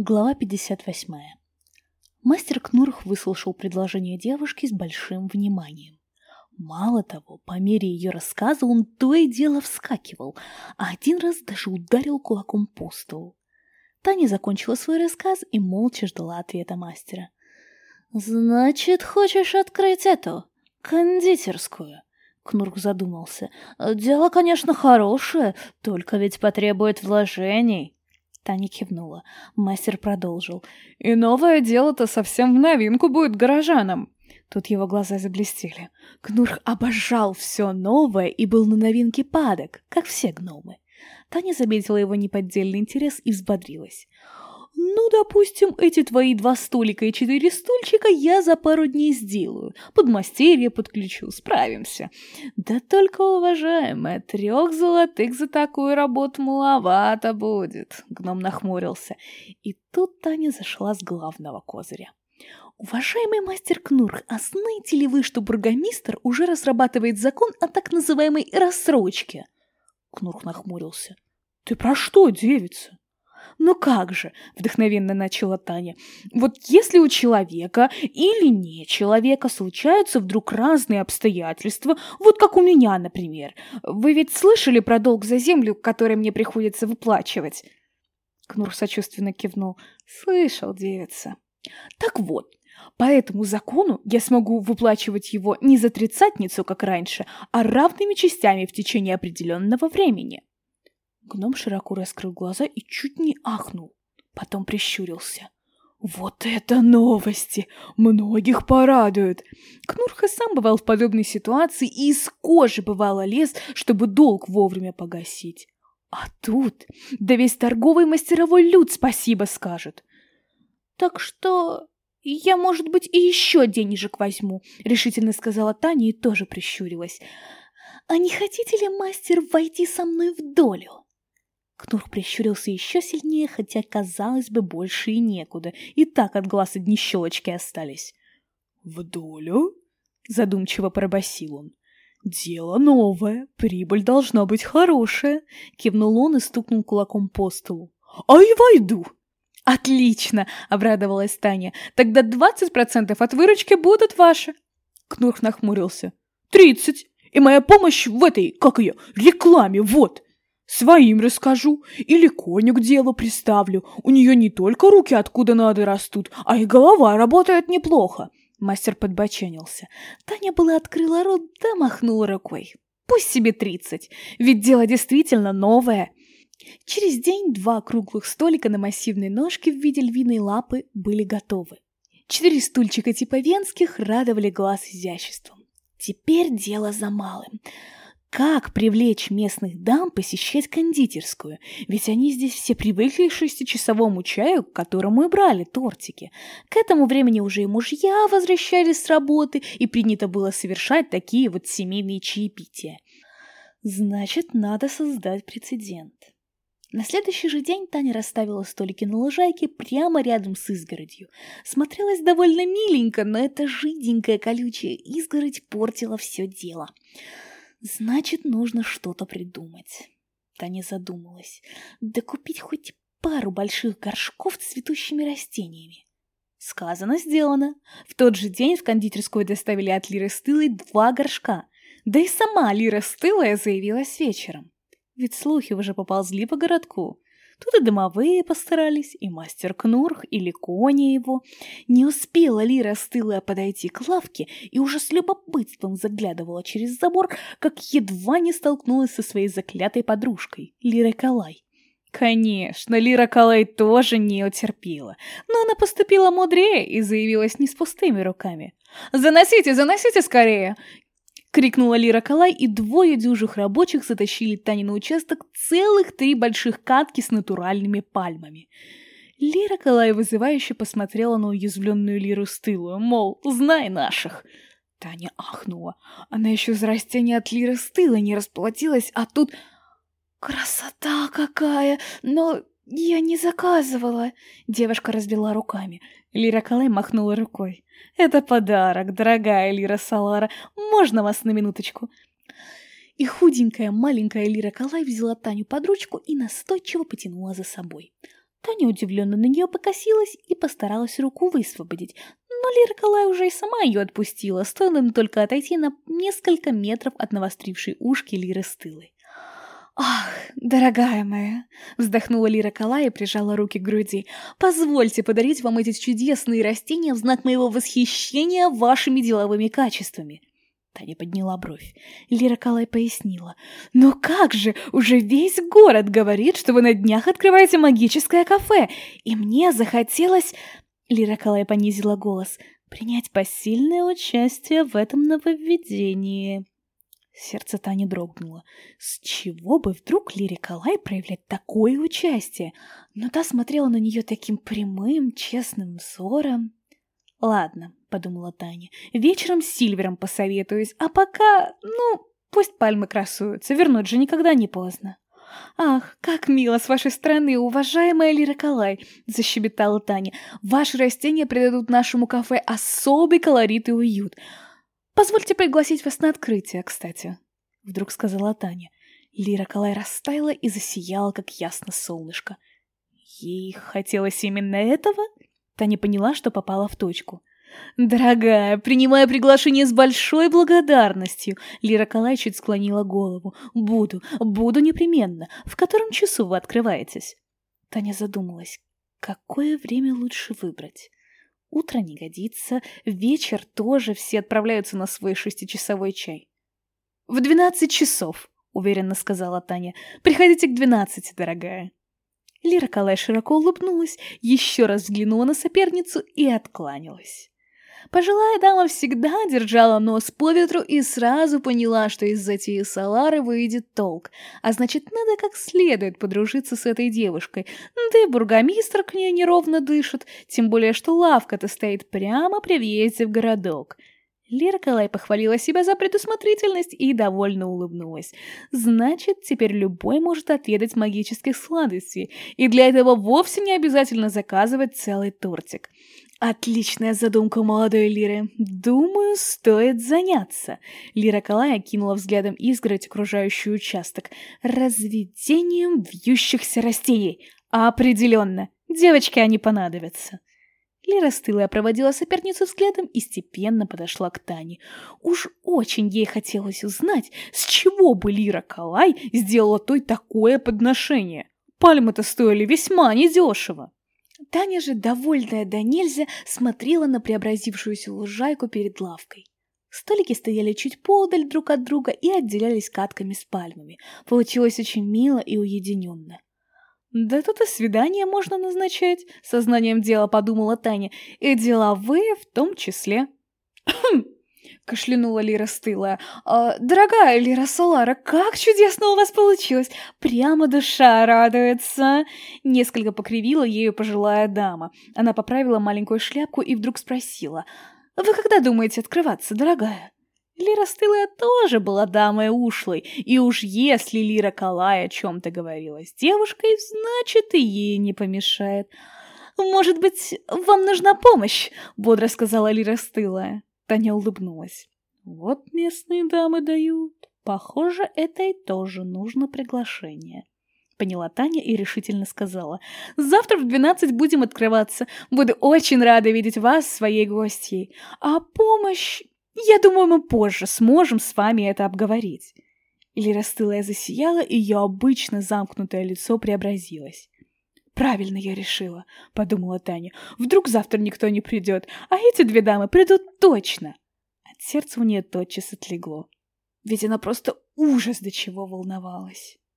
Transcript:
Глава 58. Мастер Кнурх выслушал предложение девушки с большим вниманием. Мало того, по мере ее рассказа он то и дело вскакивал, а один раз даже ударил кулаком по столу. Таня закончила свой рассказ и молча ждала ответа мастера. «Значит, хочешь открыть эту, кондитерскую?» Кнурк задумался. «Дело, конечно, хорошее, только ведь потребует вложений». Таня кивнула. Мастер продолжил. «И новое дело-то совсем в новинку будет горожанам». Тут его глаза заблестели. Кнурх обожал все новое и был на новинке падок, как все гномы. Таня заметила его неподдельный интерес и взбодрилась. Ну, допустим, эти твои два столика и четыре стульчика я за пару дней сделаю. Подмастерье подключу, справимся. Да только, уважаемая, трех золотых за такую работу маловато будет. Гном нахмурился. И тут Таня зашла с главного козыря. Уважаемый мастер Кнурх, а знаете ли вы, что бургомистр уже разрабатывает закон о так называемой рассрочке? Кнурх нахмурился. Ты про что, девица? «Ну как же!» — вдохновенно начала Таня. «Вот если у человека или не человека случаются вдруг разные обстоятельства, вот как у меня, например. Вы ведь слышали про долг за землю, который мне приходится выплачивать?» Кнур сочувственно кивнул. «Слышал, девица». «Так вот, по этому закону я смогу выплачивать его не за тридцатницу, как раньше, а равными частями в течение определенного времени. Гном широко раскрыл глаза и чуть не ахнул. Потом прищурился. «Вот это новости! Многих порадуют!» Кнурха сам бывал в подобной ситуации и из кожи бывало лез, чтобы долг вовремя погасить. А тут, да весь торговый мастеровой люд спасибо скажет. «Так что я, может быть, и еще денежек возьму», — решительно сказала Таня и тоже прищурилась. «А не хотите ли, мастер, войти со мной в долю?» Кнурх прищурился еще сильнее, хотя, казалось бы, больше и некуда. И так от глаз одни щелочки остались. «В долю?» — задумчиво пробасил он. «Дело новое, прибыль должна быть хорошая», — кивнул он и стукнул кулаком по столу. «А и войду!» «Отлично!» — обрадовалась Таня. «Тогда двадцать процентов от выручки будут ваши!» Кнурх нахмурился. «Тридцать! И моя помощь в этой, как ее, рекламе, вот!» Своим расскажу или коню к делу приставлю. У нее не только руки откуда надо растут, а и голова работает неплохо. Мастер подбоченился. Таня была открыла рот, да махнула рукой. Пусть себе тридцать, ведь дело действительно новое. Через день два круглых столика на массивной ножке в виде львиной лапы были готовы. Четыре стульчика типа венских радовали глаз изяществом. Теперь дело за малым — как привлечь местных дам посещать кондитерскую? Ведь они здесь все привыкли к шестичасовому чаю, к которому и брали тортики. К этому времени уже и мужья возвращались с работы, и принято было совершать такие вот семейные чаепития. Значит, надо создать прецедент. На следующий же день Таня расставила столики на лужайке прямо рядом с изгородью. Смотрелась довольно миленько, но эта жиденькая колючая изгородь портила все дело. Значит, нужно что-то придумать. Таня задумалась. Да купить хоть пару больших горшков с цветущими растениями. Сказано, сделано. В тот же день в кондитерскую доставили от Лиры Стылой два горшка. Да и сама Лира Стылая заявилась вечером. Ведь слухи уже поползли по городку. Тут и домовые постарались, и мастер Кнурх, или кони его. Не успела Лира стылая подойти к лавке и уже с любопытством заглядывала через забор, как едва не столкнулась со своей заклятой подружкой, Лирой Калай. Конечно, Лира Калай тоже не утерпела, но она поступила мудрее и заявилась не с пустыми руками. «Заносите, заносите скорее! — крикнула Лира Калай, и двое дюжих рабочих затащили Тане на участок целых три больших катки с натуральными пальмами. Лира Калай вызывающе посмотрела на уязвленную Лиру стылую, мол, знай наших. Таня ахнула. Она еще за растение от Лиры стыла не расплатилась, а тут... «Красота какая! Но я не заказывала!» Девушка разбила руками. Лира Калай махнула рукой. «Это подарок, дорогая Лира Салара. Можно вас на минуточку?» И худенькая маленькая Лира Калай взяла Таню под ручку и настойчиво потянула за собой. Таня удивленно на нее покосилась и постаралась руку высвободить, но Лира Калай уже и сама ее отпустила, стоило им только отойти на несколько метров от навострившей ушки Лиры Стылой. «Ах, дорогая моя!» — вздохнула Лира Калай и прижала руки к груди. «Позвольте подарить вам эти чудесные растения в знак моего восхищения вашими деловыми качествами!» Таня подняла бровь. Лира Калай пояснила. «Но как же, уже весь город говорит, что вы на днях открываете магическое кафе, и мне захотелось...» Лира Калай понизила голос. «Принять посильное участие в этом нововведении». Сердце Тани дрогнуло. С чего бы вдруг Лире Калай проявлять такое участие? Но та смотрела на нее таким прямым, честным взором. «Ладно», — подумала Таня, — «вечером с Сильвером посоветуюсь, а пока, ну, пусть пальмы красуются, вернуть же никогда не поздно». «Ах, как мило с вашей стороны, уважаемая Лира Калай!» — защебетала Таня. «Ваши растения придадут нашему кафе особый колорит и уют. Позвольте пригласить вас на открытие, кстати», — вдруг сказала Таня. Лира Калай растаяла и засияла, как ясно солнышко. Ей хотелось именно этого? Таня поняла, что попала в точку. «Дорогая, принимаю приглашение с большой благодарностью!» Лира Калай чуть склонила голову. «Буду, буду непременно. В котором часу вы открываетесь?» Таня задумалась. Какое время лучше выбрать? Утро не годится, вечер тоже, все отправляются на свой шестичасовой чай. «В двенадцать часов», — уверенно сказала Таня. «Приходите к двенадцати, дорогая». Лира Калай широко улыбнулась, еще раз взглянула на соперницу и откланялась. Пожилая дама всегда держала нос по ветру и сразу поняла, что из затеи Салары выйдет толк, а значит, надо как следует подружиться с этой девушкой, да и бургомистр к ней неровно дышит, тем более, что лавка-то стоит прямо при въезде в городок. Лера похвалила себя за предусмотрительность и довольно улыбнулась. Значит, теперь любой может отведать магических сладостей, и для этого вовсе не обязательно заказывать целый тортик. Отличная задумка молодой Лиры. Думаю, стоит заняться. Лира Калай окинула взглядом изгородь, окружающий участок. Разведением вьющихся растений. Определенно. Девочки они понадобятся. Лера стылая проводила соперницу взглядом и степенно подошла к Тане. Уж очень ей хотелось узнать, с чего бы Лира Калай сделала той такое подношение. Пальмы-то стоили весьма недешево. Таня же, довольная до нельзя, смотрела на преобразившуюся лужайку перед лавкой. Столики стояли чуть подаль друг от друга и отделялись катками с пальмами. Получилось очень мило и уединенно. «Да тут и свидание можно назначать», — сознанием дела подумала Таня, — «и деловые в том числе». Кашлянула Лира стылая. «А, «Дорогая Лира Солара, как чудесно у вас получилось! Прямо душа радуется!» Несколько покривила ею пожилая дама. Она поправила маленькую шляпку и вдруг спросила. «Вы когда думаете открываться, дорогая?» Лира Стылая тоже была дамой ушлой, и уж если Лира Калай о чем-то говорила с девушкой, значит и ей не помешает. «Может быть, вам нужна помощь?» — бодро сказала Лира Стылая. Таня улыбнулась. «Вот местные дамы дают. Похоже, этой тоже нужно приглашение». Поняла Таня и решительно сказала. «Завтра в двенадцать будем открываться. Буду очень рада видеть вас своей гостьей. А помощь я думаю, мы позже сможем с вами это обговорить. Или растылая засияла, и ее обычно замкнутое лицо преобразилось. «Правильно я решила», — подумала Таня. «Вдруг завтра никто не придет, а эти две дамы придут точно». От сердца у нее тотчас отлегло. Ведь она просто ужас до чего волновалась.